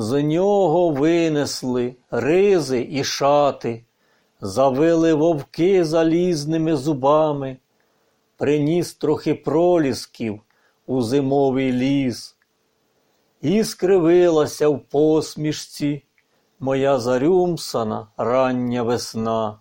З нього винесли ризи і шати, завили вовки залізними зубами, приніс трохи пролісків у зимовий ліс, і скривилася в посмішці моя зарюмсана рання весна.